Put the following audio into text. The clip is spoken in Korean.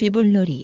쥐불놀이